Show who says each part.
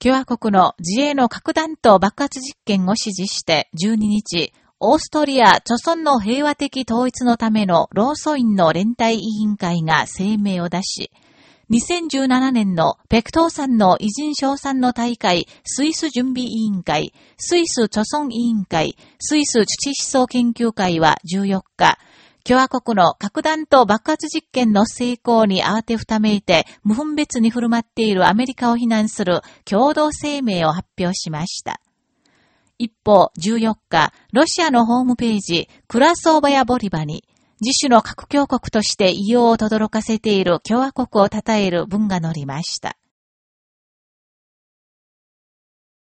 Speaker 1: 共和国の自衛の核弾頭爆発実験を指示して12日、オーストリア、著村の平和的統一のためのローソインの連帯委員会が声明を出し、2017年のペクトー山の偉人賞賛の大会、スイス準備委員会、スイス著村委員会、スイス土思想研究会は14日、共和国の核弾頭爆発実験の成功に慌てふためいて無分別に振る舞っているアメリカを非難する共同声明を発表しました。一方、14日、ロシアのホームページ、クラソーバヤボリバに、自主の核強国として異様を轟かせている共和国を称える文が載りました。